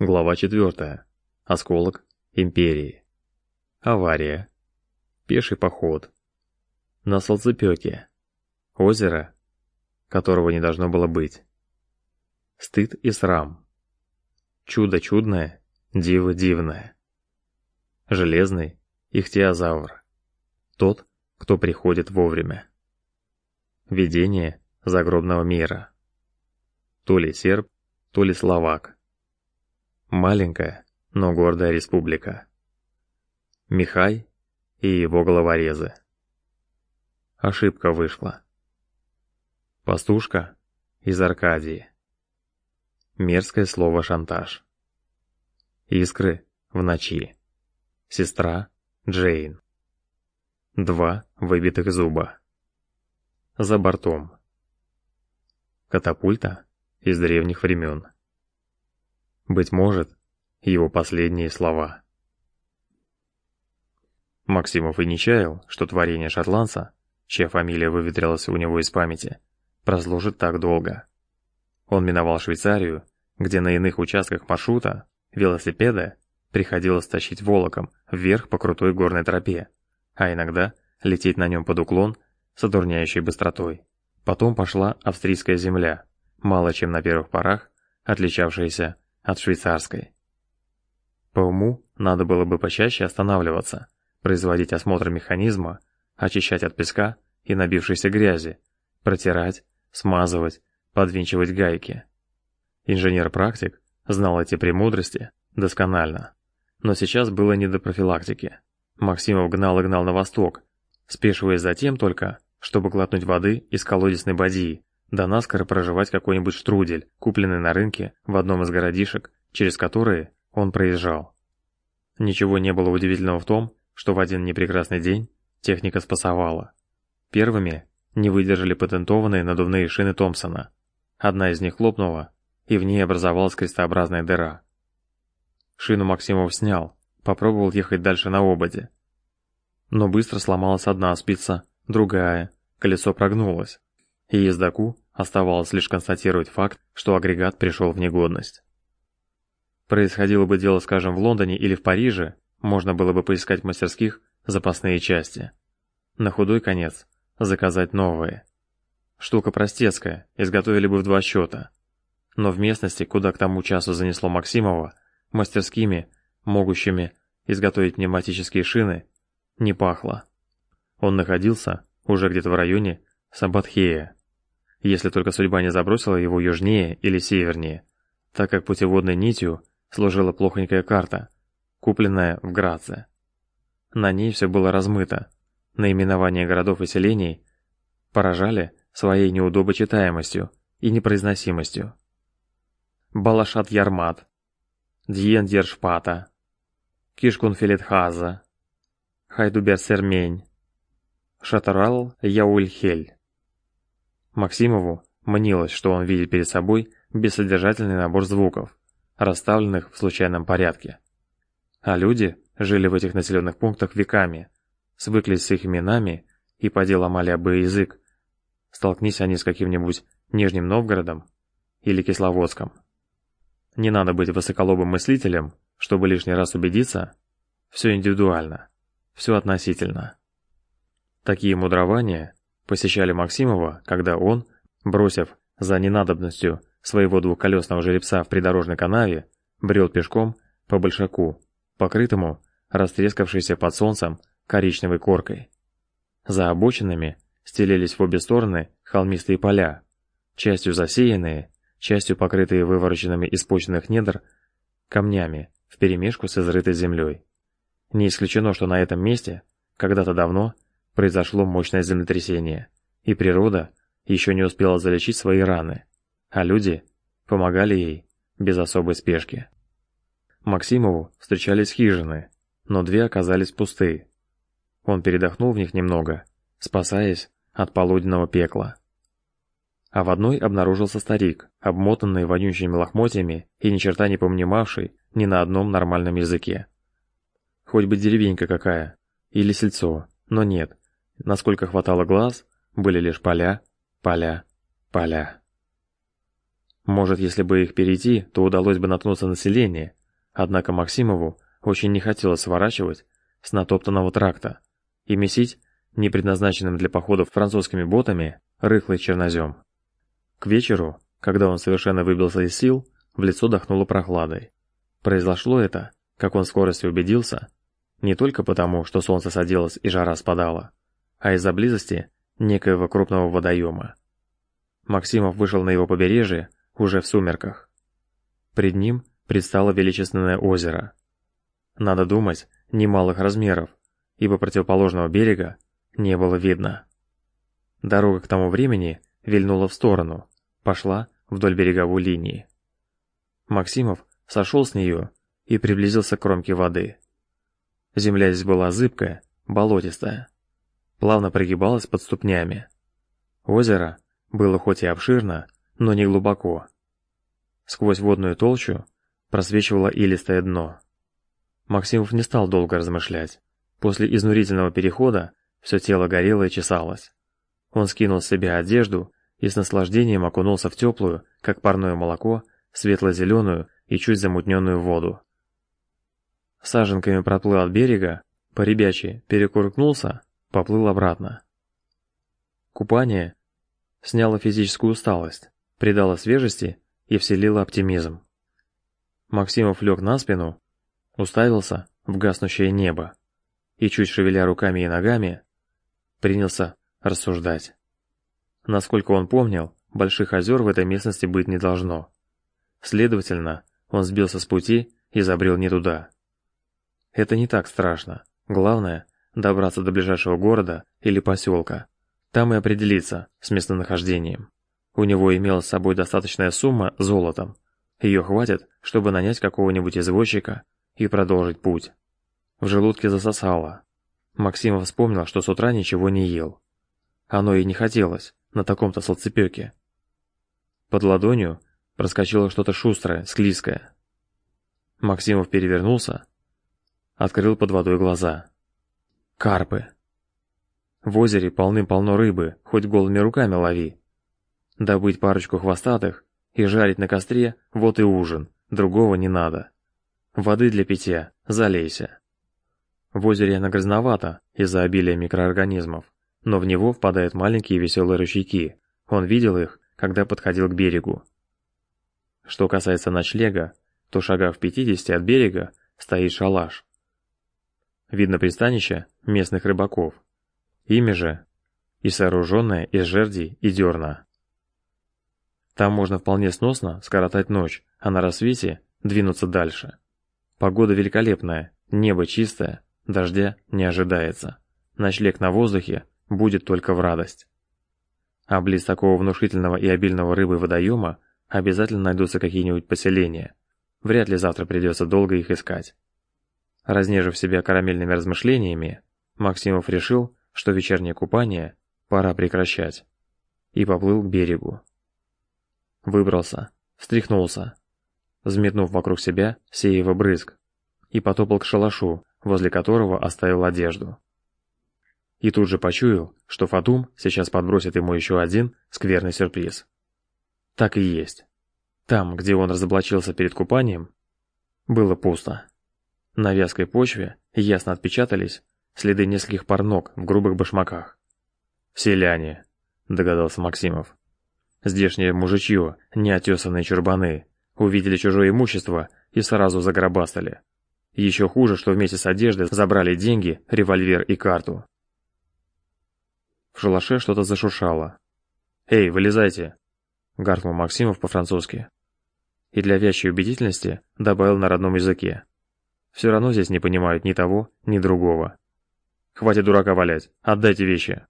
Глава 4. Осколок империи. Авария. Пеший поход. На солнцепёке. Озеро, которого не должно было быть. Стыд и срам. Чудо чудное, диво дивное. Железный ихтиозавр. Тот, кто приходит вовремя. Видение загробного мира. То ли серб, то ли словак. Маленькая, но гордая республика. Михай и его головорезы. Ошибка вышла. Пастушка из Аркадии. Мерзкое слово «шантаж». Искры в ночи. Сестра Джейн. Два выбитых зуба. За бортом. Катапульта из древних времен. Быть может, его последние слова. Максимов и не чаял, что творение шотландца, чья фамилия выветрилась у него из памяти, прослужит так долго. Он миновал Швейцарию, где на иных участках маршрута велосипеда приходилось тащить волоком вверх по крутой горной тропе, а иногда лететь на нем под уклон с одурняющей быстротой. Потом пошла австрийская земля, мало чем на первых порах отличавшаяся от швейцарской. По уму надо было бы почаще останавливаться, производить осмотр механизма, очищать от песка и набившейся грязи, протирать, смазывать, подвинчивать гайки. Инженер-практик знал эти премудрости досконально. Но сейчас было не до профилактики. Максимов гнал и гнал на восток, спешиваясь затем только, чтобы глотнуть воды из колодезной бадьи, да наскоро проживать какой-нибудь штрудель, купленный на рынке в одном из городишек, через которые он проезжал. Ничего не было удивительного в том, что в один непрекрасный день техника спасовала. Первыми не выдержали патентованные надувные шины Томпсона. Одна из них лопнула, и в ней образовалась крестообразная дыра. Шину Максимов снял, попробовал ехать дальше на ободе. Но быстро сломалась одна спица, другая, колесо прогнулось и ездаку оставалось лишь констатировать факт, что агрегат пришел в негодность. Происходило бы дело, скажем, в Лондоне или в Париже, можно было бы поискать в мастерских запасные части. На худой конец заказать новые. Штука простецкая, изготовили бы в два счета. Но в местности, куда к тому часу занесло Максимова, мастерскими, могущими изготовить пневматические шины, не пахло. Он находился уже где-то в районе Сабатхея если только судьба не забросила его южнее или севернее, так как путеводной нитью служила плохонькая карта, купленная в Граце. На ней все было размыто. Наименования городов и селений поражали своей неудобочитаемостью и непроизносимостью. Балашат-Ярмат, Дьендершпата, Кишкунфилетхаза, Хайдубер-Сермень, Шатарал-Яульхель. Максимову мнилось, что он видит перед собой бессодержательный набор звуков, расставленных в случайном порядке. А люди жили в этих населенных пунктах веками, свыклись с их именами и поди ломали бы язык, столкнись они с каким-нибудь Нижним Новгородом или Кисловодском. Не надо быть высоколобым мыслителем, чтобы лишний раз убедиться, все индивидуально, все относительно. Такие мудрования посещали Максимова, когда он, бросив за ненадобностью своего двухколесного жеребца в придорожной канаве, брел пешком по большаку, покрытому растрескавшейся под солнцем коричневой коркой. За обочинами стелились в обе стороны холмистые поля, частью засеянные, частью покрытые вывороченными из почвенных недр камнями вперемешку с изрытой землей. Не исключено, что на этом месте когда-то давно произошло мощное землетрясение, и природа еще не успела залечить свои раны, а люди помогали ей без особой спешки. Максимову встречались хижины, но две оказались пусты. Он передохнул в них немного, спасаясь от полуденного пекла. А в одной обнаружился старик, обмотанный вонючими лохмотьями и ни черта не помнимавший ни на одном нормальном языке. Хоть бы деревенька какая, или сельцо, но нет, Насколько хватало глаз, были лишь поля, поля, поля. Может, если бы их перейти, то удалось бы наткнуться на селение, однако Максимову очень не хотелось сворачивать с натоптанного тракта и месить непредназначенным для походов французскими ботами рыхлый чернозем. К вечеру, когда он совершенно выбился из сил, в лицо дохнуло прохладой. Произошло это, как он в убедился, не только потому, что солнце садилось и жара спадала, а из-за близости некоего крупного водоема. Максимов вышел на его побережье уже в сумерках. Пред ним предстало величественное озеро. Надо думать, немалых размеров, ибо противоположного берега не было видно. Дорога к тому времени вильнула в сторону, пошла вдоль береговой линии. Максимов сошел с нее и приблизился к кромке воды. Земля здесь была зыбкая, болотистая, плавно прогибалась под ступнями. Озеро было хоть и обширно, но не глубоко. Сквозь водную толщу просвечивало илистое дно. Максимов не стал долго размышлять. После изнурительного перехода все тело горело и чесалось. Он скинул с себя одежду и с наслаждением окунулся в теплую, как парное молоко, светло-зеленую и чуть замутненную воду. Саженками проплыл от берега, по ребячьи перекуркнулся, поплыл обратно. Купание сняло физическую усталость, придало свежести и вселило оптимизм. Максимов лег на спину, уставился в гаснущее небо и, чуть шевеля руками и ногами, принялся рассуждать. Насколько он помнил, больших озер в этой местности быть не должно. Следовательно, он сбился с пути и забрел не туда. Это не так страшно. Главное – добраться до ближайшего города или поселка. Там и определиться с местонахождением. У него имелась с собой достаточная сумма золотом. Ее хватит, чтобы нанять какого-нибудь извозчика и продолжить путь. В желудке засосало. Максимов вспомнил, что с утра ничего не ел. Оно и не хотелось, на таком-то солцепёке. Под ладонью проскочило что-то шустрое, склизкое. Максимов перевернулся, открыл под водой глаза. Карпы. В озере полным-полно рыбы, хоть голыми руками лови. Добыть парочку хвостатых и жарить на костре – вот и ужин, другого не надо. Воды для питья, залейся. В озере она грязновата из-за обилия микроорганизмов, но в него впадают маленькие веселые ручейки. Он видел их, когда подходил к берегу. Что касается ночлега, то шагав в 50 от берега стоит шалаш. Видно пристанище местных рыбаков. Ими же и сооруженное из жердей и дерна. Там можно вполне сносно скоротать ночь, а на рассвете двинуться дальше. Погода великолепная, небо чистое, дождя не ожидается. Ночлег на воздухе будет только в радость. А близ такого внушительного и обильного рыбы водоема обязательно найдутся какие-нибудь поселения. Вряд ли завтра придется долго их искать. Разнежив себя карамельными размышлениями, Максимов решил, что вечернее купание пора прекращать, и поплыл к берегу. Выбрался, встряхнулся, взметнув вокруг себя сеево брызг, и потопал к шалашу, возле которого оставил одежду. И тут же почуял, что Фатум сейчас подбросит ему еще один скверный сюрприз. Так и есть. Там, где он разоблачился перед купанием, было пусто. На вязкой почве ясно отпечатались следы нескольких пар ног в грубых башмаках. «Селяне», — догадался Максимов. «Здешнее мужичье, неотесанные чурбаны, увидели чужое имущество и сразу загробастали. Еще хуже, что вместе с одеждой забрали деньги, револьвер и карту. В шалаше что-то зашуршало. «Эй, вылезайте!» — гаркнул Максимов по-французски. И для вящей убедительности добавил на родном языке. Все равно здесь не понимают ни того, ни другого. «Хватит дурака валять, отдайте вещи!»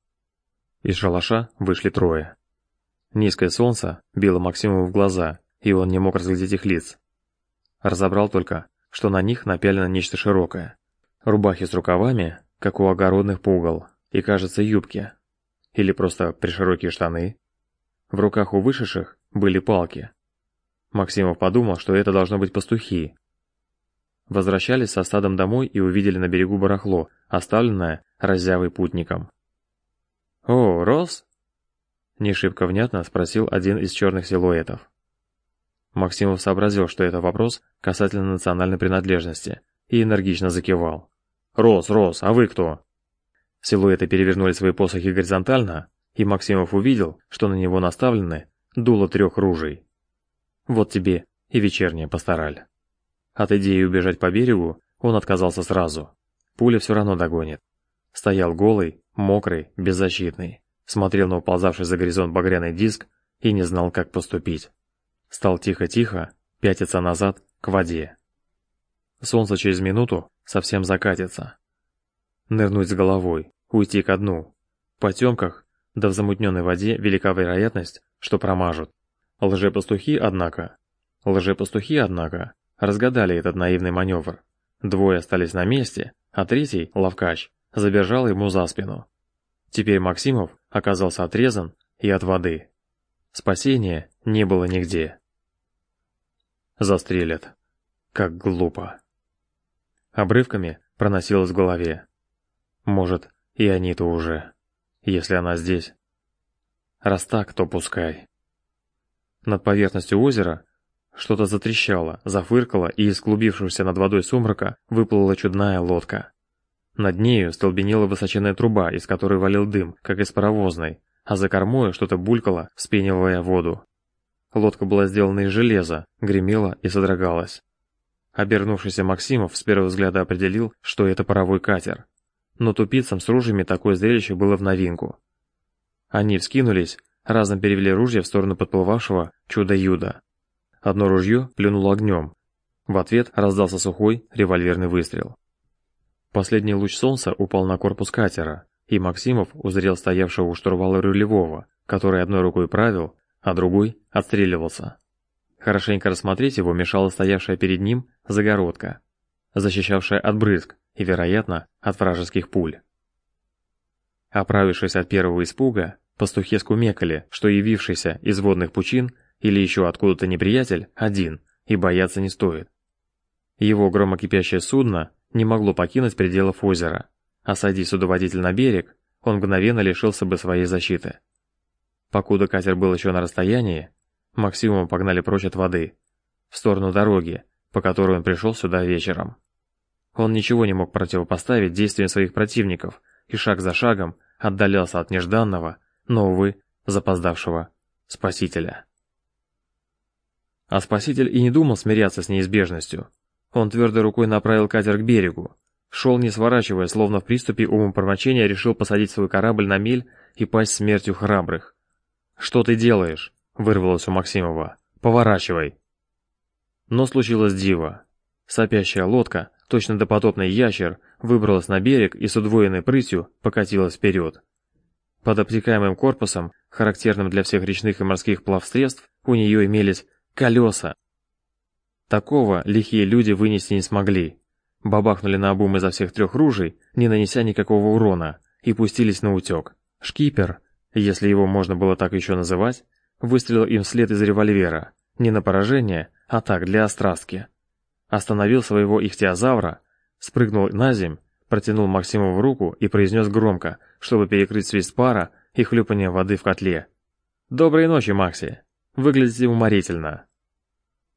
Из шалаша вышли трое. Низкое солнце било Максимову в глаза, и он не мог разглядеть их лиц. Разобрал только, что на них напялено нечто широкое. Рубахи с рукавами, как у огородных пугал, и, кажется, юбки. Или просто приширокие штаны. В руках у вышедших были палки. Максимов подумал, что это должно быть пастухи. Возвращались со стадом домой и увидели на берегу барахло, оставленное раззявой путником. «О, Рос?» Не шибко внятно спросил один из черных силуэтов. Максимов сообразил, что это вопрос касательно национальной принадлежности, и энергично закивал. «Рос, Рос, а вы кто?» Силуэты перевернули свои посохи горизонтально, и Максимов увидел, что на него наставлены дуло трех ружей. Вот тебе и вечерняя пастораль. От идеи убежать по берегу он отказался сразу. Пуля все равно догонит. Стоял голый, мокрый, беззащитный, смотрел на уползавший за горизонт багряный диск и не знал, как поступить. Стал тихо-тихо пятиться назад к воде. Солнце через минуту совсем закатится. Нырнуть с головой, уйти ко дну. В потемках, да в замутненной воде велика вероятность, что промажут. Лжепастухи, однако, лжепастухи, однако, разгадали этот наивный маневр. Двое остались на месте, а третий, ловкач, забежал ему за спину. Теперь Максимов оказался отрезан и от воды. Спасения не было нигде. Застрелят. Как глупо. Обрывками проносилось в голове. Может, и они-то уже, если она здесь. Раз так, то пускай. Над поверхностью озера что-то затрещало, зафыркало, и из клубившегося над водой сумрака выплыла чудная лодка. Над нею столбенела высоченная труба, из которой валил дым, как из паровозной, а за кормой что-то булькало, вспенивая воду. Лодка была сделана из железа, гремела и содрогалась. Обернувшийся Максимов с первого взгляда определил, что это паровой катер. Но тупицам с ружьями такое зрелище было в новинку. Они вскинулись, разом перевели ружья в сторону подплывавшего чудо-юда. Одно ружье плюнуло огнем. В ответ раздался сухой револьверный выстрел. Последний луч солнца упал на корпус катера, и Максимов узрел стоявшего у штурвала рулевого, который одной рукой правил, а другой отстреливался. Хорошенько рассмотреть его мешала стоявшая перед ним загородка, защищавшая от брызг и, вероятно, от вражеских пуль. Оправившись от первого испуга, пастухи скумекали, что явившийся из водных пучин или еще откуда-то неприятель один, и бояться не стоит. Его громокипящее судно не могло покинуть пределов озера, а сойди судоводитель на берег, он мгновенно лишился бы своей защиты. Покуда катер был еще на расстоянии, Максимума погнали прочь от воды, в сторону дороги, по которой он пришел сюда вечером. Он ничего не мог противопоставить действиям своих противников и шаг за шагом отдалялся от нежданного, но, увы, запоздавшего спасителя. А спаситель и не думал смиряться с неизбежностью. Он твердой рукой направил катер к берегу, шел не сворачивая, словно в приступе умопромочения решил посадить свой корабль на мель и пасть смертью храбрых. «Что ты делаешь?» — вырвалось у Максимова. «Поворачивай!» Но случилось диво. Сопящая лодка, точно допотопный ящер, выбралась на берег и с удвоенной прытью покатилась вперед. Под обтекаемым корпусом, характерным для всех речных и морских плавсредств, у нее имелись колеса. Такого лихие люди вынести не смогли. Бабахнули на обум изо всех трех ружей, не нанеся никакого урона, и пустились на утек. Шкипер, если его можно было так еще называть, выстрелил им вслед из револьвера, не на поражение, а так, для острастки. Остановил своего ихтиозавра, спрыгнул на земь, протянул Максимову руку и произнес громко, чтобы перекрыть свист пара и хлюпанье воды в котле. «Доброй ночи, Макси! Выглядите уморительно!»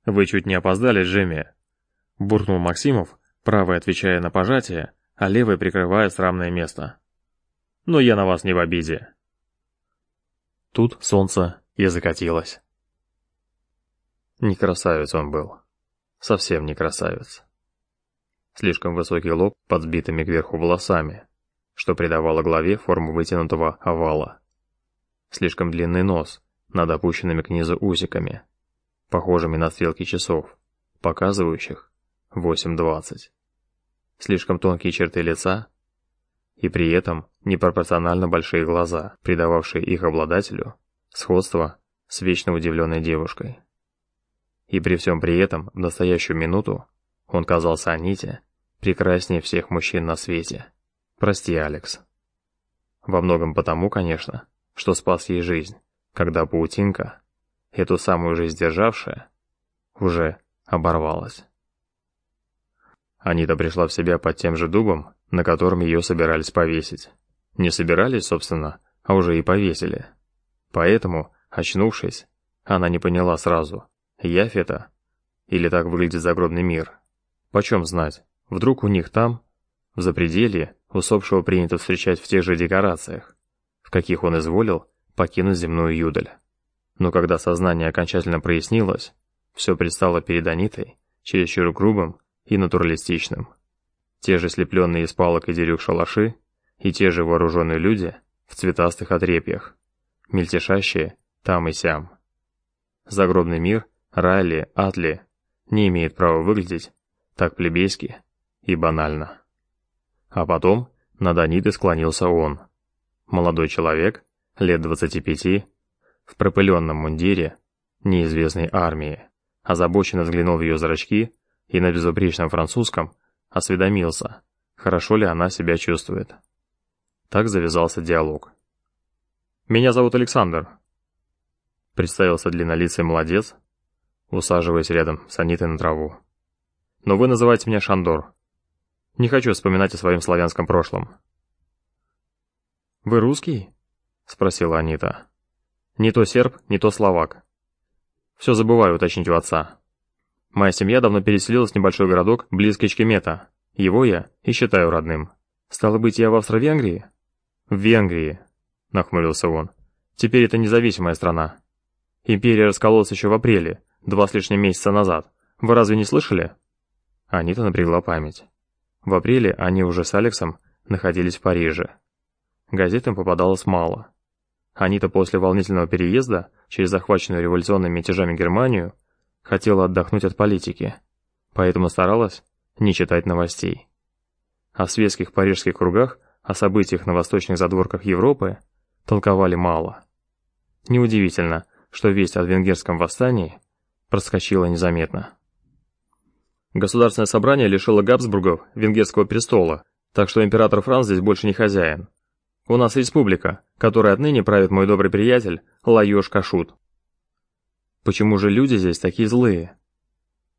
«Вы чуть не опоздали, Джимми!» Буркнул Максимов, правой отвечая на пожатие, а левой прикрывая срамное место. «Но я на вас не в обиде!» Тут солнце и закатилось. Не красавец он был. Совсем не красавец. Слишком высокий лоб под сбитыми кверху волосами, что придавало голове форму вытянутого овала. Слишком длинный нос над опущенными к низу усиками, похожими на стрелки часов, показывающих 8.20. Слишком тонкие черты лица и при этом непропорционально большие глаза, придававшие их обладателю сходство с вечно удивленной девушкой. И при всем при этом в настоящую минуту он казался Аните прекраснее всех мужчин на свете. Прости, Алекс. Во многом потому, конечно, что спас ей жизнь, когда паутинка эту самую жизнь державшая, уже оборвалась. Анита пришла в себя под тем же дубом, на котором ее собирались повесить. Не собирались, собственно, а уже и повесили. Поэтому, очнувшись, она не поняла сразу, Яфета? Или так выглядит загробный мир? Почем знать? Вдруг у них там, в запределье, усопшего принято встречать в тех же декорациях, в каких он изволил покинуть земную юдаль. Но когда сознание окончательно прояснилось, все предстало перед Анитой чересчур грубым и натуралистичным. Те же слепленные из палок и дерюк шалаши, и те же вооруженные люди в цветастых отрепьях, мельтешащие там и сям. Загробный мир, Райли, Атли не имеет права выглядеть так плебейски и банально. А потом над Анитой склонился он. Молодой человек, лет 25, в пропыленном мундире неизвестной армии, озабоченно взглянул в ее зрачки и на безупречном французском осведомился, хорошо ли она себя чувствует. Так завязался диалог. «Меня зовут Александр», — представился длиннолицый молодец, усаживаясь рядом с Анитой на траву. «Но вы называете меня Шандор. Не хочу вспоминать о своем славянском прошлом». «Вы русский?» — спросила Анита. «Не то серб, не то словак. Все забываю уточнить у отца. Моя семья давно переселилась в небольшой городок близ Кичкемета. Его я и считаю родным. Стало быть, я в Австро-Венгрии?» «В Венгрии», — нахмурился он. «Теперь это независимая страна. Империя раскололась еще в апреле, два с лишним месяца назад. Вы разве не слышали?» Анита напрягла память. В апреле они уже с Алексом находились в Париже. Газет им попадалось мало. Анита после волнительного переезда через захваченную революционными мятежами Германию хотела отдохнуть от политики, поэтому старалась не читать новостей. А в светских парижских кругах о событиях на восточных задворках Европы толковали мало. Неудивительно, что весть о венгерском восстании проскочила незаметно. Государственное собрание лишило Габсбургов венгерского престола, так что император Франц здесь больше не хозяин. У нас республика, которой отныне правит мой добрый приятель Лайош Кашут. Почему же люди здесь такие злые?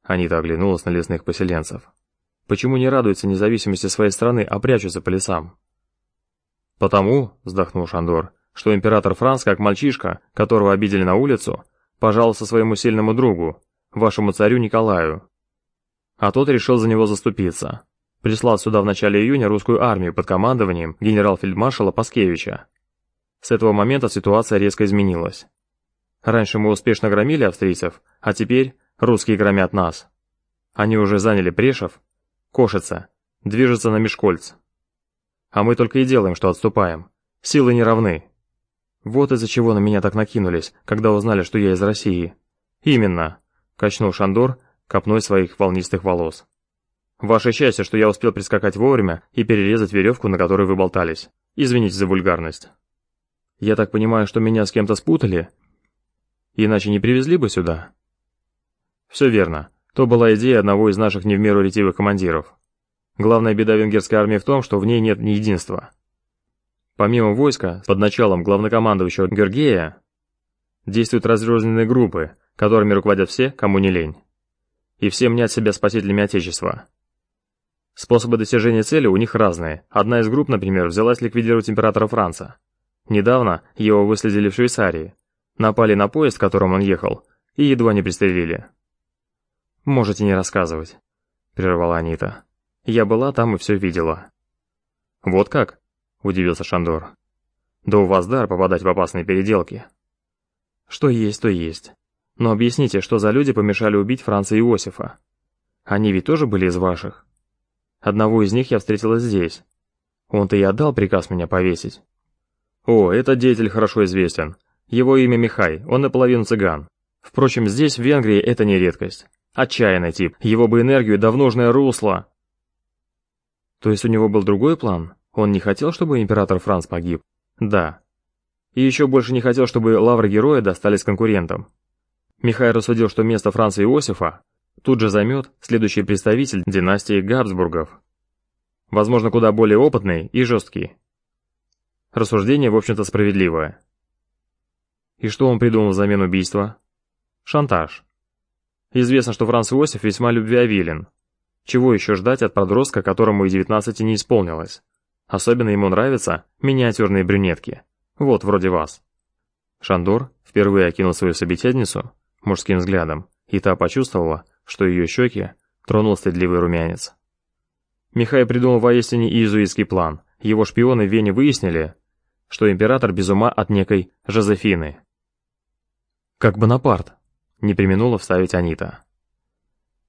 Анита оглянулась на лесных поселенцев. Почему не радуются независимости своей страны, а прячутся по лесам? Потому, вздохнул Шандор, что император Франц, как мальчишка, которого обидели на улицу, пожаловался своему сильному другу, вашему царю Николаю. А тот решил за него заступиться. Прислал сюда в начале июня русскую армию под командованием генерал-фельдмаршала Паскевича. С этого момента ситуация резко изменилась. Раньше мы успешно громили австрийцев, а теперь русские громят нас. Они уже заняли Прешев, Кошица, движется на Мешкольц. А мы только и делаем, что отступаем. Силы не равны. Вот из-за чего на меня так накинулись, когда узнали, что я из России. Именно, качнул Шандор копной своих волнистых волос. Ваше счастье, что я успел прискакать вовремя и перерезать веревку, на которой вы болтались. Извините за вульгарность. Я так понимаю, что меня с кем-то спутали? Иначе не привезли бы сюда? Все верно. То была идея одного из наших не в меру ретивых командиров. Главная беда венгерской армии в том, что в ней нет ни единства. Помимо войска, под началом главнокомандующего Георгия, действуют разрозненные группы, которыми руководят все, кому не лень. И все мнят себя спасителями Отечества. Способы достижения цели у них разные. Одна из групп, например, взялась ликвидировать императора Франца. Недавно его выследили в Швейцарии. Напали на поезд, в котором он ехал, и едва не пристрелили. «Можете не рассказывать», — прервала Анита. «Я была там и все видела». «Вот как?» — удивился Шандор. «Да у вас дар попадать в опасные переделки». «Что есть, то есть. Но объясните, что за люди помешали убить Франца Иосифа? Они ведь тоже были из ваших?» Одного из них я встретила здесь. Он-то и отдал приказ меня повесить. О, этот деятель хорошо известен. Его имя Михай, он наполовину цыган. Впрочем, здесь, в Венгрии, это не редкость. Отчаянный тип, его бы энергию да в нужное русло. То есть у него был другой план? Он не хотел, чтобы император Франц погиб? Да. И еще больше не хотел, чтобы лавры героя достались конкурентам. Михай рассудил, что место Франца Иосифа тут же займет следующий представитель династии Габсбургов. Возможно, куда более опытный и жесткий. Рассуждение, в общем-то, справедливое. И что он придумал взамен убийства? Шантаж. Известно, что Франц Иосиф весьма любвеобилен. Чего еще ждать от подростка, которому и 19 не исполнилось? Особенно ему нравятся миниатюрные брюнетки. Вот, вроде вас. Шандор впервые окинул свою собеседницу мужским взглядом и та почувствовала, что ее щеки тронул стыдливый румянец. Михай придумал воистине иезуитский план. Его шпионы в Вене выяснили, что император без ума от некой Жозефины. «Как Бонапарт», — не применула вставить Анита.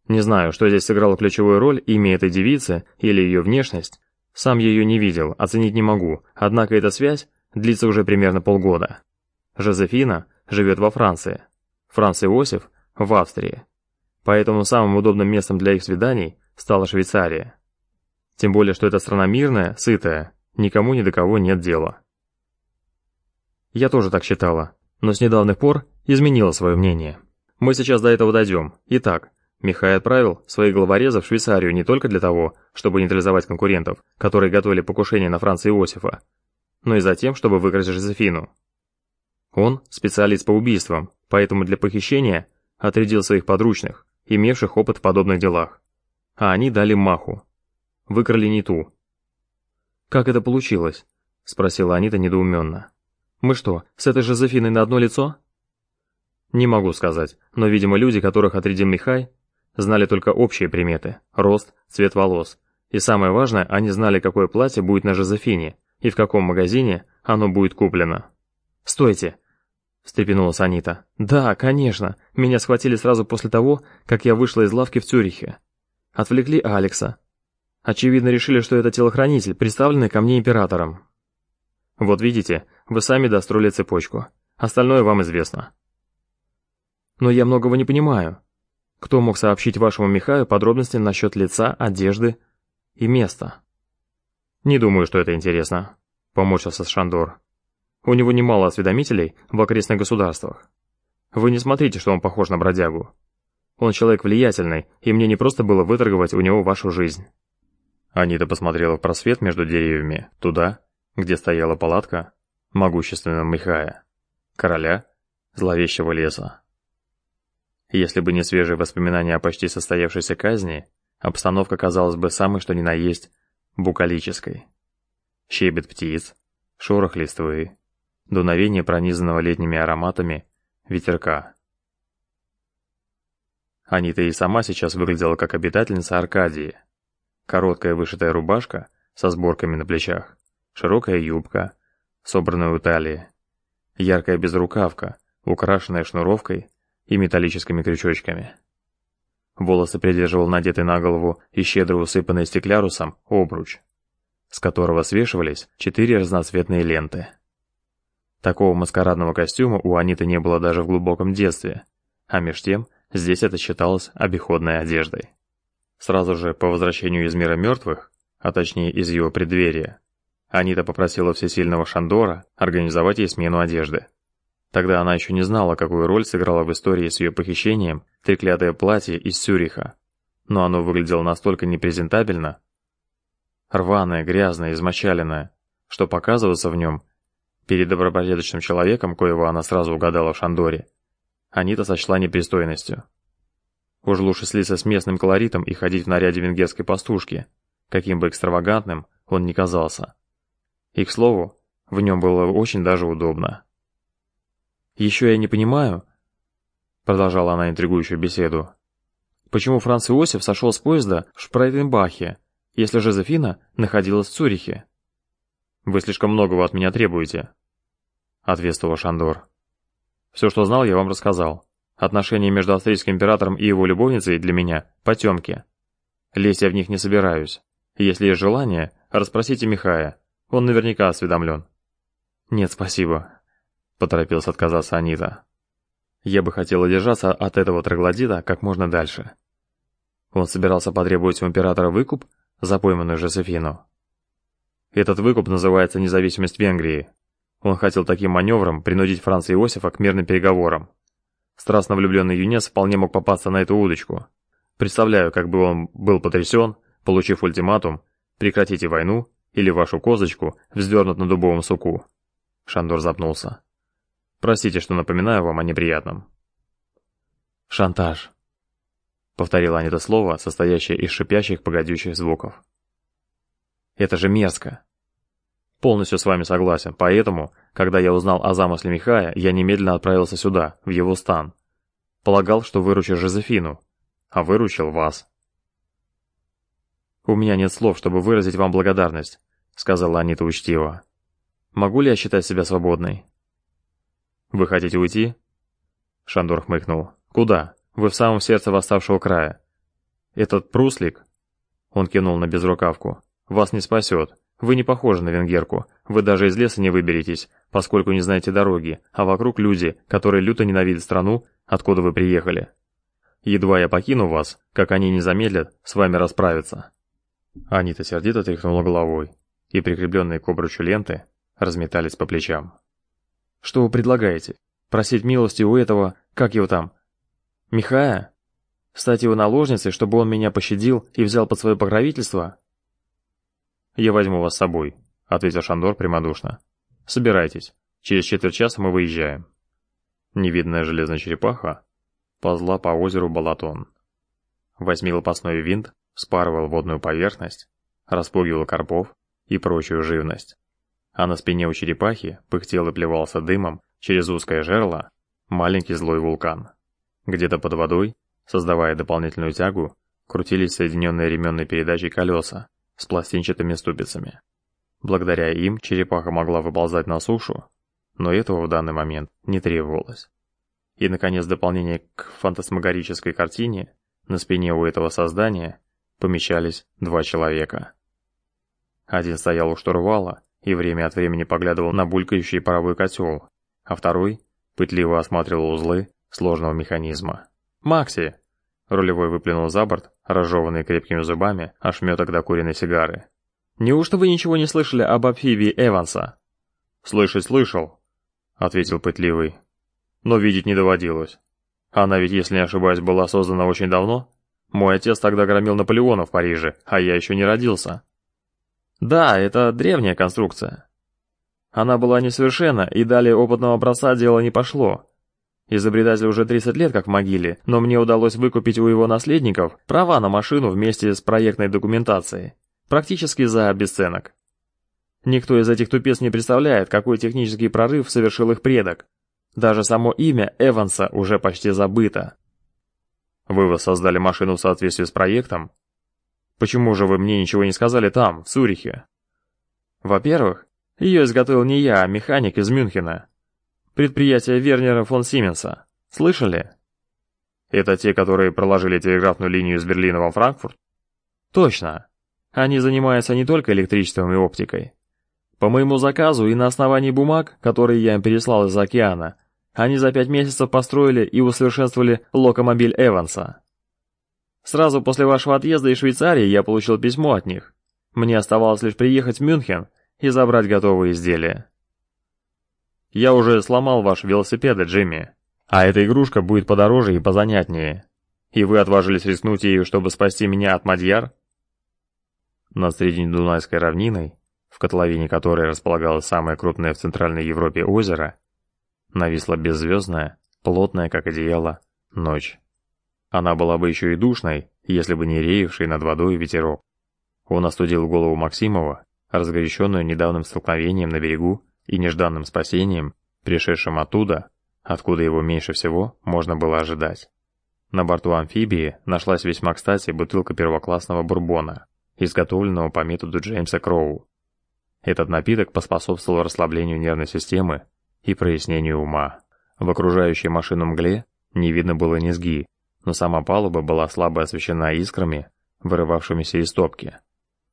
Не знаю, что здесь сыграло ключевую роль, имя этой девицы или ее внешность. Сам ее не видел, оценить не могу, однако эта связь длится уже примерно полгода. Жозефина живет во Франции, Франц Иосиф в Австрии. Поэтому самым удобным местом для их свиданий стала Швейцария. Тем более, что эта страна мирная, сытая, никому ни до кого нет дела. Я тоже так считала, но с недавних пор изменила свое мнение. Мы сейчас до этого дойдем. Итак, Михай отправил своих головорезов в Швейцарию не только для того, чтобы нейтрализовать конкурентов, которые готовили покушение на Франца Иосифа, но и за тем, чтобы выкрасть Жозефину. Он специалист по убийствам, поэтому для похищения отрядил своих подручных, имевших опыт в подобных делах. А они дали маху. Выкрали не ту. «Как это получилось?» – спросила Анита недоуменно. «Мы что, с этой Жозефиной на одно лицо?» «Не могу сказать, но, видимо, люди, которых отрядил Михай, знали только общие приметы – рост, цвет волос. И самое важное, они знали, какое платье будет на Жозефине и в каком магазине оно будет куплено. «Стойте!» – встрепенулась Анита. «Да, конечно. Меня схватили сразу после того, как я вышла из лавки в Цюрихе. Отвлекли Алекса. Очевидно, решили, что это телохранитель, представленный ко мне императором. Вот видите, вы сами достроили цепочку. Остальное вам известно. Но я многого не понимаю. Кто мог сообщить вашему Михаю подробности насчет лица, одежды и места? Не думаю, что это интересно, поморщился Шандор. У него немало осведомителей в окрестных государствах. Вы не смотрите, что он похож на бродягу. Он человек влиятельный, и мне не просто было выторговать у него вашу жизнь. Анита посмотрела в просвет между деревьями, туда, где стояла палатка могущественного Михая, короля зловещего леса. Если бы не свежие воспоминания о почти состоявшейся казни, обстановка казалась бы самой что ни на есть букалической. Щебет птиц, шорох листвы, дуновение пронизанного летними ароматами ветерка. Анита и сама сейчас выглядела как обитательница Аркадии. Короткая вышитая рубашка со сборками на плечах, широкая юбка, собранная у талии, яркая безрукавка, украшенная шнуровкой и металлическими крючочками. Волосы придерживал надетый на голову и щедро усыпанный стеклярусом обруч, с которого свешивались четыре разноцветные ленты. Такого маскарадного костюма у Аниты не было даже в глубоком детстве, а меж тем здесь это считалось обиходной одеждой. Сразу же по возвращению из мира мертвых, а точнее из его преддверия, Анита попросила всесильного Шандора организовать ей смену одежды. Тогда она еще не знала, какую роль сыграла в истории с ее похищением треклятое платье из Сюриха. Но оно выглядело настолько непрезентабельно, рваное, грязное, измочаленное, что показываться в нем перед добропорядочным человеком, коего она сразу угадала в Шандоре, Анита сочла непристойностью. Уж лучше слиться с местным колоритом и ходить в наряде венгерской пастушки, каким бы экстравагантным он ни казался. И, к слову, в нем было очень даже удобно. Еще я не понимаю, продолжала она интригующую беседу, почему Франц Иосиф сошел с поезда в Шпрайтенбахе, если Жозефина находилась в Цюрихе. Вы слишком многого от меня требуете, ответствовал Шандор. Все, что знал, я вам рассказал. Отношения между австрийским императором и его любовницей для меня потемки. Лезть я в них не собираюсь. Если есть желание, расспросите Михая. Он наверняка осведомлен. Нет, спасибо, поторопилась отказаться Анита. Я бы хотела держаться от этого троглодита как можно дальше. Он собирался потребовать у императора выкуп за пойманную Жозефину. Этот выкуп называется независимость Венгрии. Он хотел таким маневром принудить Франца Иосифа к мирным переговорам. Страстно влюбленный юнец вполне мог попасться на эту удочку. Представляю, как бы он был потрясен, получив ультиматум «Прекратите войну, или вашу козочку вздернут на дубовом суку». Шандор запнулся. Простите, что напоминаю вам о неприятном. Шантаж. Повторила Аня это слово, состоящее из шипящих погодящих звуков. Это же мерзко. Полностью с вами согласен, поэтому, когда я узнал о замысле Михая, я немедленно отправился сюда, в его стан. Полагал, что выручу Жозефину, а выручил вас. «У меня нет слов, чтобы выразить вам благодарность», — сказала Анита учтиво. «Могу ли я считать себя свободной?» «Вы хотите уйти?» Шандор хмыкнул. «Куда? Вы в самом сердце восставшего края. Этот пруслик...» Он кинул на безрукавку. «Вас не спасет. Вы не похожи на венгерку. Вы даже из леса не выберетесь, поскольку не знаете дороги, а вокруг люди, которые люто ненавидят страну, откуда вы приехали. Едва я покину вас, как они не замедлят с вами расправиться». Анита сердито тряхнула головой, и прикрепленные к обручу ленты разметались по плечам. «Что вы предлагаете? Просить милости у этого, как его там? Михая? Стать его наложницей, чтобы он меня пощадил и взял под свое покровительство?» «Я возьму вас с собой», — ответил Шандор прямодушно. «Собирайтесь. Через четверть часа мы выезжаем». Невидная железная черепаха ползла по озеру Балатон. Восьмилопастной винт спарывал водную поверхность, распугивал карпов и прочую живность. А на спине у черепахи пыхтел и плевался дымом через узкое жерло маленький злой вулкан. Где-то под водой, создавая дополнительную тягу, крутились соединенные ременной передачей колеса с пластинчатыми ступицами. Благодаря им черепаха могла выползать на сушу, но этого в данный момент не требовалось. И, наконец, дополнение к фантасмагорической картине, на спине у этого создания помещались два человека. Один стоял у штурвала и время от времени поглядывал на булькающий паровой котел, а второй пытливо осматривал узлы сложного механизма. «Макси!» Рулевой выплюнул за борт, разжеванный крепкими зубами, ошметок докуренной сигары. «Неужто вы ничего не слышали об амфибии Эванса?» «Слышать слышал», — ответил пытливый. «Но видеть не доводилось. Она ведь, если не ошибаюсь, была создана очень давно?» Мой отец тогда громил Наполеона в Париже, а я еще не родился. Да, это древняя конструкция. Она была несовершенна, и далее опытного образца дело не пошло. Изобретатель уже 30 лет как в могиле, но мне удалось выкупить у его наследников права на машину вместе с проектной документацией. Практически за бесценок. Никто из этих тупец не представляет, какой технический прорыв совершил их предок. Даже само имя Эванса уже почти забыто. Вы воссоздали машину в соответствии с проектом? Почему же вы мне ничего не сказали там, в Цюрихе? Во-первых, ее изготовил не я, а механик из Мюнхена. Предприятие Вернера фон Сименса. Слышали? Это те, которые проложили телеграфную линию из Берлина во Франкфурт? Точно. Они занимаются не только электричеством и оптикой. По моему заказу и на основании бумаг, которые я им переслал из океана, они за пять месяцев построили и усовершенствовали локомобиль Эванса. Сразу после вашего отъезда из Швейцарии я получил письмо от них. Мне оставалось лишь приехать в Мюнхен и забрать готовые изделия. Я уже сломал ваш велосипед, Джимми, а эта игрушка будет подороже и позанятнее. И вы отважились рискнуть ею, чтобы спасти меня от Мадьяр? Над Среднедунайской равниной, в котловине которой располагалось самое крупное в Центральной Европе озеро, Нависла беззвездная, плотная, как одеяло, ночь. Она была бы еще и душной, если бы не реевший над водой ветерок. Он остудил голову Максимова, разгоряченную недавним столкновением на берегу и нежданным спасением, пришедшим оттуда, откуда его меньше всего можно было ожидать. На борту амфибии нашлась весьма кстати бутылка первоклассного бурбона, изготовленного по методу Джеймса Кроу. Этот напиток поспособствовал расслаблению нервной системы и прояснению ума. В окружающей машину мгле не видно было низги, но сама палуба была слабо освещена искрами, вырывавшимися из топки,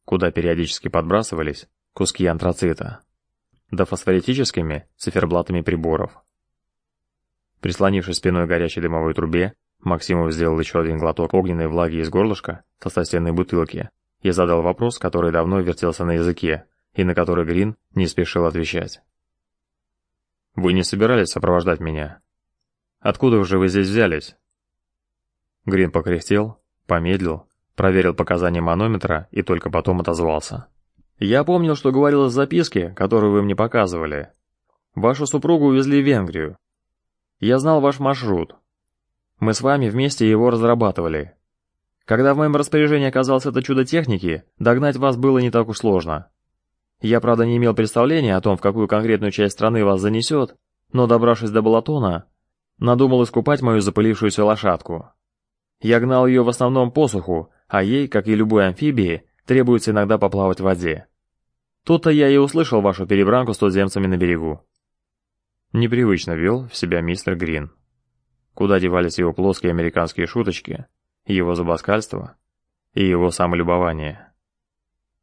куда периодически подбрасывались куски антрацита, да фосфоритическими циферблатами приборов. Прислонившись спиной к горячей дымовой трубе, Максимов сделал еще один глоток огненной влаги из горлышка со стенной бутылки и задал вопрос, который давно вертелся на языке, и на который Грин не спешил отвечать. Вы не собирались сопровождать меня? Откуда же вы здесь взялись? Грин покряхтел, помедлил, проверил показания манометра и только потом отозвался. Я помнил, что говорил из записки, которую вы мне показывали. Вашу супругу увезли в Венгрию. Я знал ваш маршрут. Мы с вами вместе его разрабатывали. Когда в моем распоряжении оказалось это чудо техники, догнать вас было не так уж сложно. Я, правда, не имел представления о том, в какую конкретную часть страны вас занесет, но, добравшись до Балатона, Надумал искупать мою запылившуюся лошадку. Я гнал ее в основном по суху, а ей, как и любой амфибии, требуется иногда поплавать в воде. Тут-то я и услышал вашу перебранку с туземцами на берегу. Непривычно вел в себя мистер Грин. Куда девались его плоские американские шуточки, его забаскальство и его самолюбование.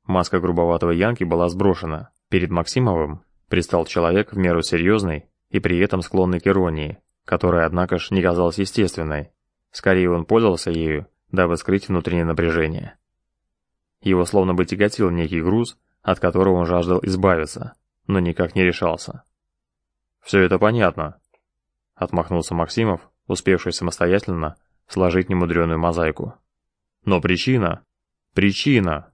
Маска грубоватого Янки была сброшена. Перед Максимовым предстал человек в меру серьезный и при этом склонный к иронии, которая, однако ж, не казалась естественной. Скорее он пользовался ею, дабы скрыть внутреннее напряжение. Его словно бы тяготил некий груз, от которого он жаждал избавиться, но никак не решался. «Все это понятно», — отмахнулся Максимов, успевший самостоятельно сложить немудреную мозаику. «Но причина... Причина!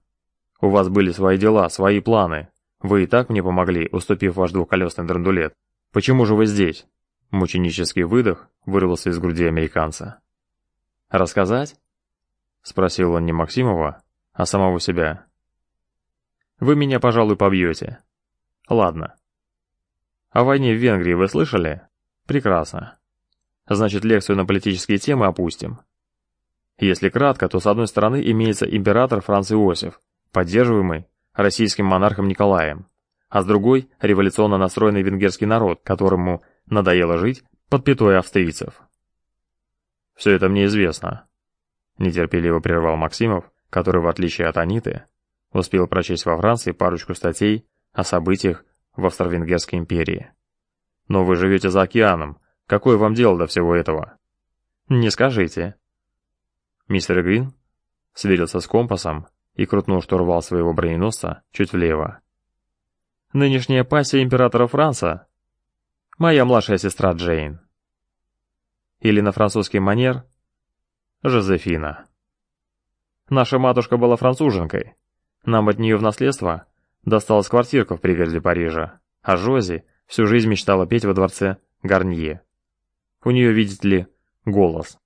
У вас были свои дела, свои планы. Вы и так мне помогли, уступив ваш двухколесный драндулет. Почему же вы здесь?» Мученический выдох вырвался из груди американца. «Рассказать?» — спросил он не Максимова, а самого себя. «Вы меня, пожалуй, побьете. Ладно. О войне в Венгрии вы слышали? Прекрасно. Значит, лекцию на политические темы опустим. Если кратко, то с одной стороны имеется император Франц Иосиф, поддерживаемый российским монархом Николаем, а с другой – революционно настроенный венгерский народ, которому надоело жить под пятой австрийцев. «Все это мне известно», – нетерпеливо прервал Максимов, который, в отличие от Аниты, успел прочесть во Франции парочку статей о событиях в Австро-Венгерской империи. «Но вы живете за океаном. Какое вам дело до всего этого?» «Не скажите». Мистер Грин сверился с компасом и крутнул штурвал своего броненосца чуть влево. «Нынешняя пассия императора Франца — моя младшая сестра Джейн». Или на французский манер — Жозефина. Наша матушка была француженкой. Нам от нее в наследство досталась квартирка в пригороде Парижа, а Жози всю жизнь мечтала петь во дворце Гарнье. У нее, видите ли, голос.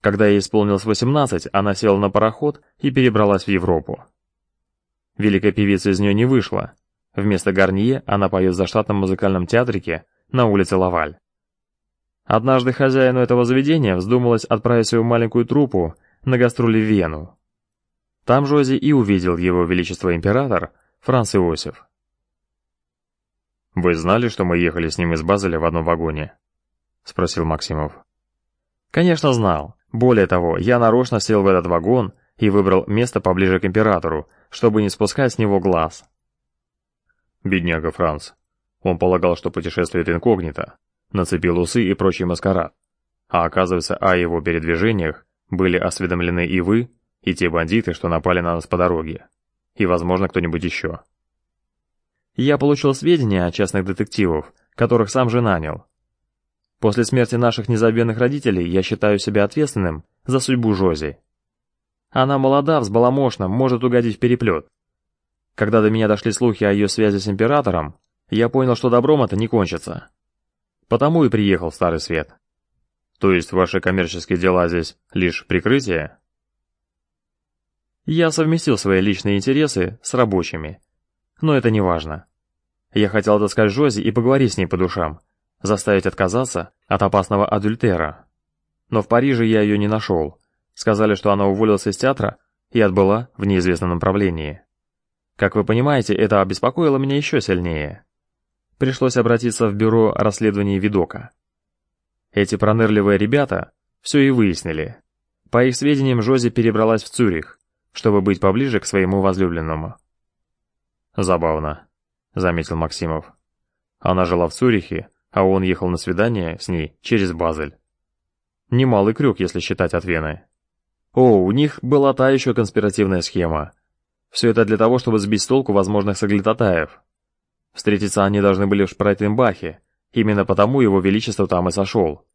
Когда ей исполнилось 18, она села на пароход и перебралась в Европу. Великая певица из нее не вышла. Вместо Гарнье она поет в заштатном музыкальном театрике на улице Лаваль. Однажды хозяину этого заведения вздумалось отправить свою маленькую труппу на гастроли в Вену. Там Жози и увидел его величество император Франц Иосиф. «Вы знали, что мы ехали с ним из Базеля в одном вагоне?» — спросил Максимов. «Конечно знал. Более того, я нарочно сел в этот вагон и выбрал место поближе к императору, чтобы не спускать с него глаз. Бедняга Франц. Он полагал, что путешествует инкогнито, нацепил усы и прочий маскарад. А оказывается, о его передвижениях были осведомлены и вы, и те бандиты, что напали на нас по дороге. И, возможно, кто-нибудь еще. Я получил сведения о частных детективов, которых сам же нанял, После смерти наших незабвенных родителей я считаю себя ответственным за судьбу Жози. Она молода, взбаламошна, может угодить в переплет. Когда до меня дошли слухи о ее связи с императором, я понял, что добром это не кончится. Потому и приехал в Старый Свет. То есть ваши коммерческие дела здесь лишь прикрытие? Я совместил свои личные интересы с рабочими. Но это не важно. Я хотел отыскать Жози и поговорить с ней по душам, заставить отказаться от опасного адюльтера. Но в Париже я ее не нашел. Сказали, что она уволилась из театра и отбыла в неизвестном направлении. Как вы понимаете, это обеспокоило меня еще сильнее. Пришлось обратиться в бюро расследований Видока. Эти пронырливые ребята все и выяснили. По их сведениям, Жози перебралась в Цюрих, чтобы быть поближе к своему возлюбленному. «Забавно», — заметил Максимов. «Она жила в Цюрихе, а он ехал на свидание с ней через Базель. Немалый крюк, если считать от Вены. О, у них была та еще конспиративная схема. Все это для того, чтобы сбить с толку возможных соглядатаев. Встретиться они должны были в Шпрайтенбахе, именно потому его величество там и сошел.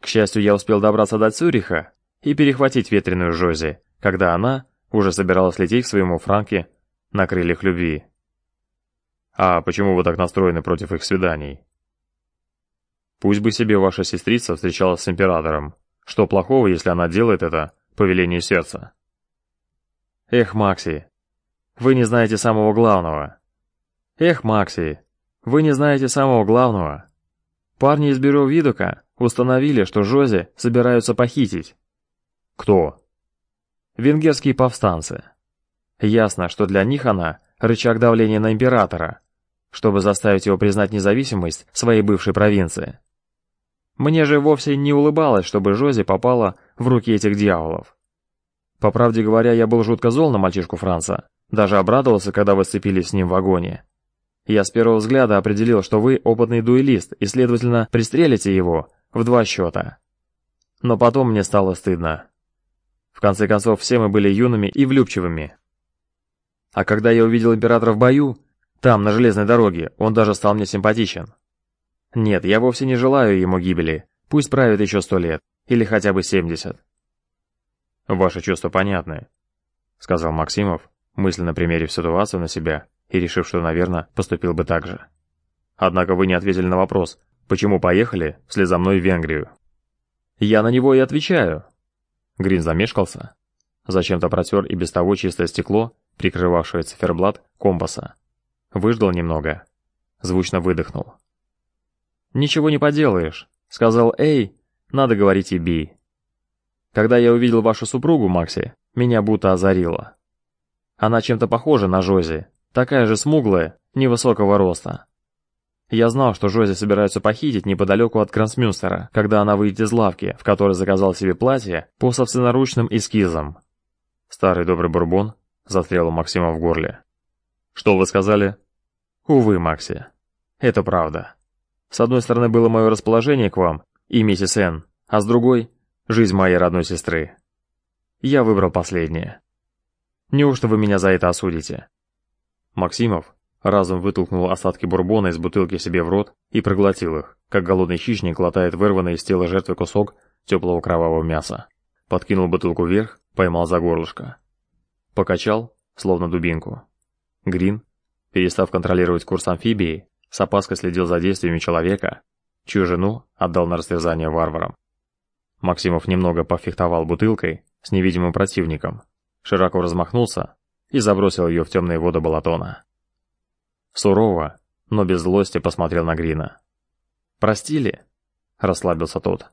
К счастью, я успел добраться до Цюриха и перехватить ветреную Жози, когда она уже собиралась лететь к своему Франке на крыльях любви. А почему вы так настроены против их свиданий? Пусть бы себе ваша сестрица встречалась с императором. Что плохого, если она делает это по велению сердца? Эх, Макси, вы не знаете самого главного. Эх, Макси, вы не знаете самого главного. Парни из бюро Видука установили, что Жози собираются похитить. Кто? Венгерские повстанцы. Ясно, что для них она рычаг давления на императора, чтобы заставить его признать независимость своей бывшей провинции. Мне же вовсе не улыбалось, чтобы Жози попала в руки этих дьяволов. По правде говоря, я был жутко зол на мальчишку Франца, даже обрадовался, когда вы сцепились с ним в вагоне. Я с первого взгляда определил, что вы опытный дуэлист и, следовательно, пристрелите его в два счета. Но потом мне стало стыдно. Конце концов, все мы были юными и влюбчивыми. А когда я увидел императора в бою, там, на железной дороге, он даже стал мне симпатичен. Нет, я вовсе не желаю ему гибели. Пусть правит еще сто лет, или хотя бы семьдесят. Ваши чувства понятны, сказал Максимов, мысленно примерив ситуацию на себя и решив, что, наверное, поступил бы так же. Однако вы не ответили на вопрос, почему поехали вслед за мной в Венгрию. Я на него и отвечаю. Грин замешкался, зачем-то протер и без того чистое стекло, прикрывавшее циферблат компаса. Выждал немного, звучно выдохнул. «Ничего не поделаешь», — сказал Эй, надо говорить и Би. Когда я увидел вашу супругу, Макси, меня будто озарило. Она чем-то похожа на Жози, такая же смуглая, невысокого роста. Я знал, что Жози собираются похитить неподалеку от Крансмюнстера, когда она выйдет из лавки, в которой заказал себе платье по собственноручным эскизам. Старый добрый бурбон застрял у Максима в горле. «Что вы сказали?» «Увы, Макси, это правда». С одной стороны было мое расположение к вам и миссис Н, а с другой — жизнь моей родной сестры. Я выбрал последнее. Неужто вы меня за это осудите? Максимов разом вытолкнул остатки бурбона из бутылки себе в рот и проглотил их, как голодный хищник глотает вырванный из тела жертвы кусок теплого кровавого мяса. Подкинул бутылку вверх, поймал за горлышко. Покачал, словно дубинку. Грин, перестав контролировать курс амфибии, с опаской следил за действиями человека, чью жену отдал на растерзание варварам. Максимов немного пофехтовал бутылкой с невидимым противником, широко размахнулся и забросил ее в темные воды Балатона. Сурово, но без злости посмотрел на Грина. «Простили?» — расслабился тот.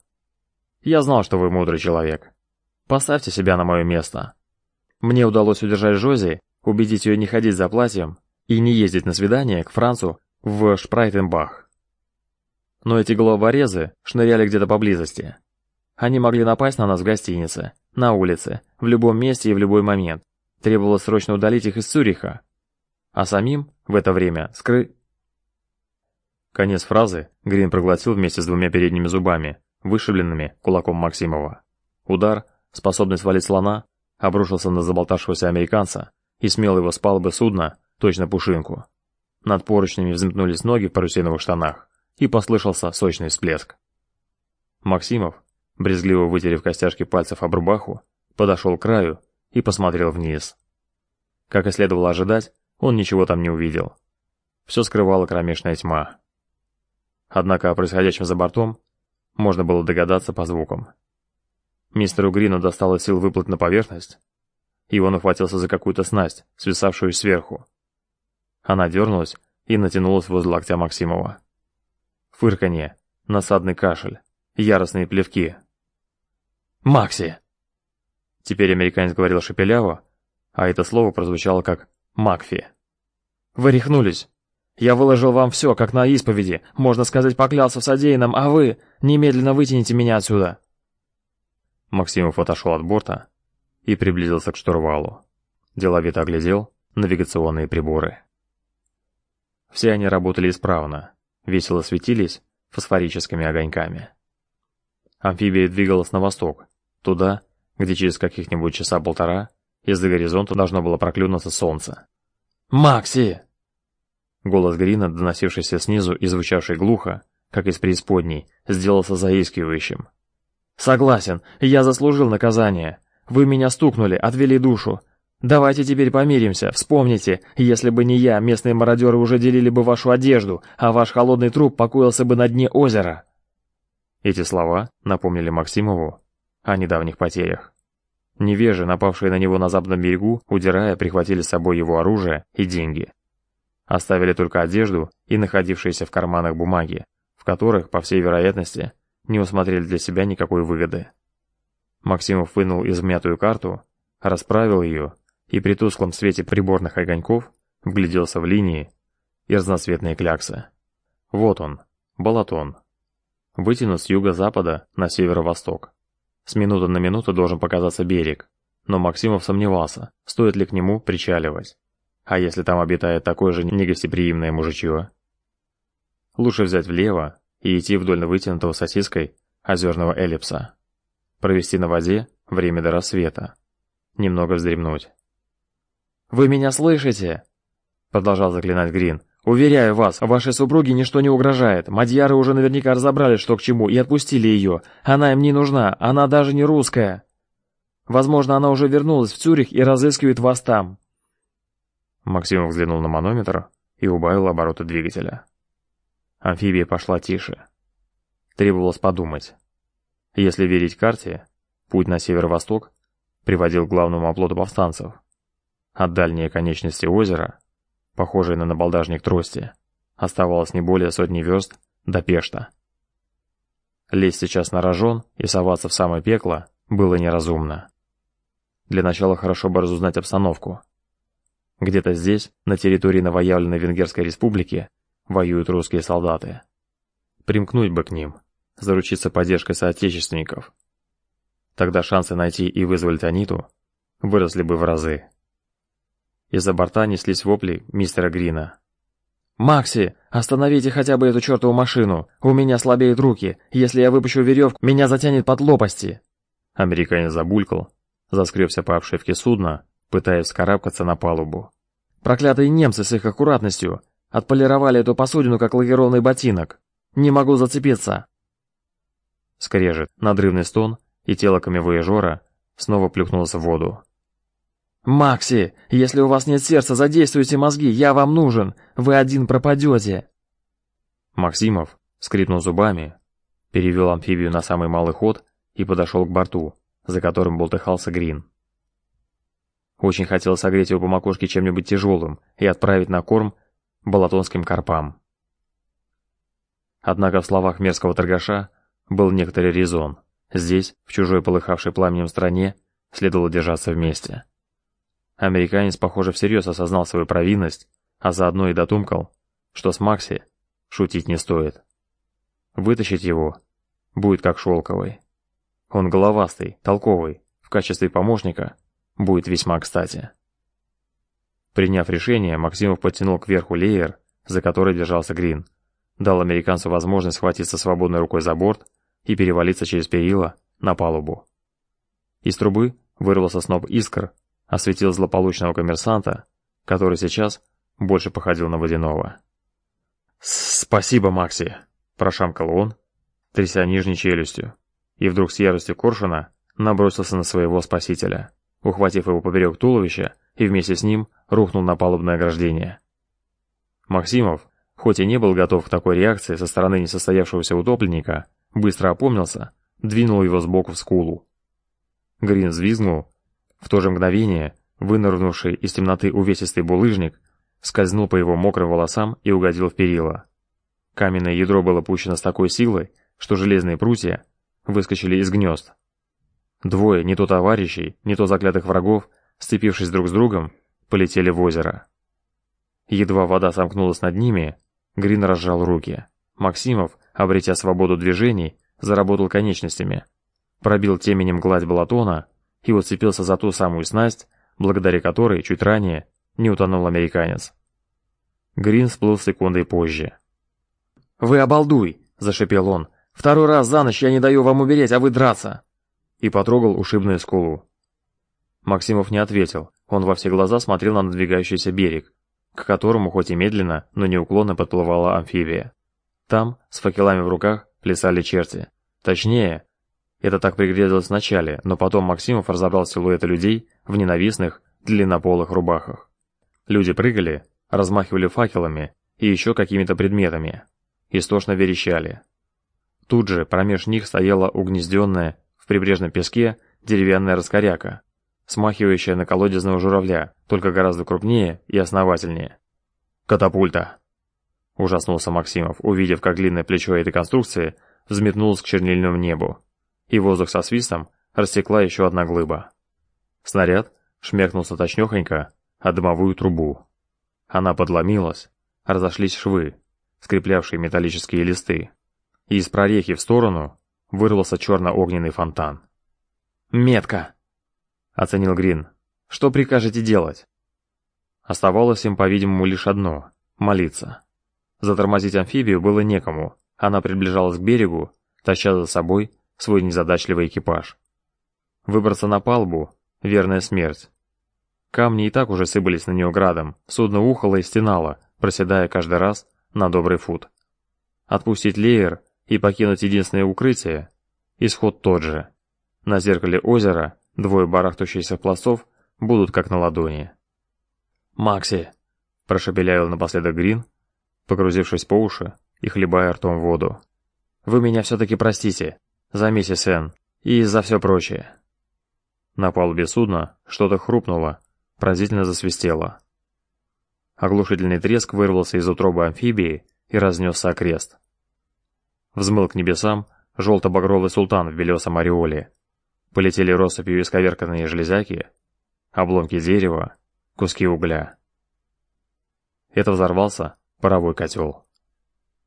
«Я знал, что вы мудрый человек. Поставьте себя на мое место. Мне удалось удержать Жози, убедить ее не ходить за платьем и не ездить на свидание к Францу в Шпрайтенбах. Но эти головорезы шныряли где-то поблизости. Они могли напасть на нас в гостинице, на улице, в любом месте и в любой момент. Требовалось срочно удалить их из Цюриха. А самим в это время скры... Конец фразы Грин проглотил вместе с двумя передними зубами, вышибленными кулаком Максимова. Удар, способный свалить слона, обрушился на заболтавшегося американца и смел его с палубы судна, точно пушинку. Над поручнями взметнулись ноги в парусиновых штанах, и послышался сочный всплеск. Максимов, брезгливо вытерев костяшки пальцев об рубаху, подошел к краю и посмотрел вниз. Как и следовало ожидать, он ничего там не увидел. Все скрывала кромешная тьма. Однако о происходящем за бортом можно было догадаться по звукам. Мистеру Грину достало сил выплыть на поверхность, и он ухватился за какую-то снасть, свисавшую сверху, она дернулась и натянулась возле локтя Максимова. Фырканье, насадный кашель, яростные плевки. «Макси!» Теперь американец говорил шепеляво, а это слово прозвучало как «Макфи». «Вы рехнулись. Я выложил вам все, как на исповеди, можно сказать, поклялся в содеянном, а вы немедленно вытяните меня отсюда». Максимов отошел от борта и приблизился к штурвалу. Деловито оглядел навигационные приборы. Все они работали исправно, весело светились фосфорическими огоньками. Амфибия двигалась на восток, туда, где через каких-нибудь часа полтора из-за горизонта должно было проклюнуться солнце. «Макси!» Голос Грина, доносившийся снизу и звучавший глухо, как из преисподней, сделался заискивающим. «Согласен, я заслужил наказание. Вы меня стукнули, отвели душу, Давайте теперь помиримся. Вспомните, если бы не я, местные мародеры уже делили бы вашу одежду, а ваш холодный труп покоился бы на дне озера. Эти слова напомнили Максимову о недавних потерях. Невежи, напавшие на него на западном берегу, удирая, прихватили с собой его оружие и деньги. Оставили только одежду и находившиеся в карманах бумаги, в которых, по всей вероятности, не усмотрели для себя никакой выгоды. Максимов вынул измятую карту, расправил ее и при тусклом свете приборных огоньков вгляделся в линии и разноцветные кляксы. Вот он, Балатон. Вытянут с юго-запада на северо-восток. С минуты на минуту должен показаться берег, но Максимов сомневался, стоит ли к нему причаливать. А если там обитает такое же негостеприимное мужичье? Лучше взять влево и идти вдоль вытянутого сосиской озерного эллипса. Провести на воде время до рассвета. Немного вздремнуть. «Вы меня слышите?» Продолжал заклинать Грин. «Уверяю вас, вашей супруге ничто не угрожает. Мадьяры уже наверняка разобрались, что к чему, и отпустили ее. Она им не нужна, она даже не русская. Возможно, она уже вернулась в Цюрих и разыскивает вас там». Максимов взглянул на манометр и убавил обороты двигателя. Амфибия пошла тише. Требовалось подумать. Если верить карте, путь на северо-восток приводил к главному оплоту повстанцев. От дальней конечности озера, похожей на набалдажник трости, оставалось не более сотни верст до Пешта. Лезть сейчас на рожон и соваться в самое пекло было неразумно. Для начала хорошо бы разузнать обстановку. Где-то здесь, на территории новоявленной Венгерской республики, воюют русские солдаты. Примкнуть бы к ним, заручиться поддержкой соотечественников. Тогда шансы найти и вызволить Аниту выросли бы в разы. Из-за борта неслись вопли мистера Грина. «Макси, остановите хотя бы эту чертову машину! У меня слабеют руки! Если я выпущу веревку, меня затянет под лопасти!» Американец забулькал, заскребся по обшивке судна, пытаясь вскарабкаться на палубу. «Проклятые немцы с их аккуратностью! Отполировали эту посудину, как лакированный ботинок! Не могу зацепиться!» Скрежет, надрывный стон, и тело камевояжера снова плюхнулось в воду. «Макси, если у вас нет сердца, задействуйте мозги, я вам нужен, вы один пропадете!» Максимов, скрипнул зубами, перевел амфибию на самый малый ход и подошел к борту, за которым болтыхался Грин. Очень хотел согреть его по макушке чем-нибудь тяжелым и отправить на корм балатонским карпам. Однако в словах мерзкого торгаша был некоторый резон. Здесь, в чужой полыхавшей пламенем стране, следовало держаться вместе. Американец, похоже, всерьез осознал свою провинность, а заодно и дотумкал, что с Макси шутить не стоит. Вытащить его будет как шелковый. Он головастый, толковый, в качестве помощника будет весьма кстати. Приняв решение, Максимов подтянул кверху леер, за который держался Грин, дал американцу возможность схватиться свободной рукой за борт и перевалиться через перила на палубу. Из трубы вырвался сноп искр, осветил злополучного коммерсанта, который сейчас больше походил на водяного. «Спасибо, Макси!» – прошамкал он, тряся нижней челюстью и вдруг с яростью коршуна набросился на своего спасителя, ухватив его поперек туловища и вместе с ним рухнул на палубное ограждение. Максимов, хоть и не был готов к такой реакции со стороны несостоявшегося утопленника, быстро опомнился, двинул его сбоку в скулу. Грин взвизгнул. В то же мгновение, вынырнувший из темноты увесистый булыжник, скользнул по его мокрым волосам и угодил в перила. Каменное ядро было пущено с такой силой, что железные прутья выскочили из гнезд. Двое, не то товарищей, не то заклятых врагов, сцепившись друг с другом, полетели в озеро. Едва вода сомкнулась над ними, Грин разжал руки. Максимов, обретя свободу движений, заработал конечностями, пробил теменем гладь балатона и уцепился за ту самую снасть, благодаря которой чуть ранее не утонул американец. Грин всплыл секундой позже. «Вы обалдуй!» – зашипел он. Второй раз за ночь я не даю вам умереть, а вы драться!» И потрогал ушибную скулу. Максимов не ответил. Он во все глаза смотрел на надвигающийся берег, к которому хоть и медленно, но неуклонно подплывала амфибия. Там, с факелами в руках, плясали черти. Точнее, это так пригрезилось вначале, но потом Максимов разобрал силуэты людей в ненавистных, длиннополых рубахах. Люди прыгали, размахивали факелами и еще какими-то предметами. Истошно верещали. Тут же промеж них стояла угнезденная в прибрежном песке деревянная раскоряка, смахивающая на колодезного журавля, только гораздо крупнее и основательнее. «Катапульта!» Ужаснулся Максимов, увидев, как длинное плечо этой конструкции взметнулась к чернильному небу, и воздух со свистом растекла еще одна глыба. Снаряд шмякнулся точнёхонько о дымовую трубу. Она подломилась, разошлись швы, скреплявшие металлические листы, и из прорехи в сторону вырвался черно-огненный фонтан. «Метка!» — оценил Грин. «Что прикажете делать?» Оставалось им, по-видимому, лишь одно — молиться. Затормозить амфибию было некому, она приближалась к берегу, таща за собой свой незадачливый экипаж. Выбраться на палубу — верная смерть. Камни и так уже сыпались на нее градом, судно ухало и стенало, проседая каждый раз на добрый фут. Отпустить леер и покинуть единственное укрытие — исход тот же. На зеркале озера двое барахтающихся пластов будут как на ладони. «Макси!» – прошепелявил напоследок Грин, погрузившись по уши и хлебая ртом воду. «Вы меня все-таки простите, за миссис Энн и за все прочее». На палубе судна что-то хрупнуло, пронзительно засвистело. Оглушительный треск вырвался из утробы амфибии и разнесся окрест. Взмыл к небесам желто-багровый султан в белесом ореоле. Полетели россыпью исковерканные железяки, обломки дерева, куски угля. Это взорвался паровой котел.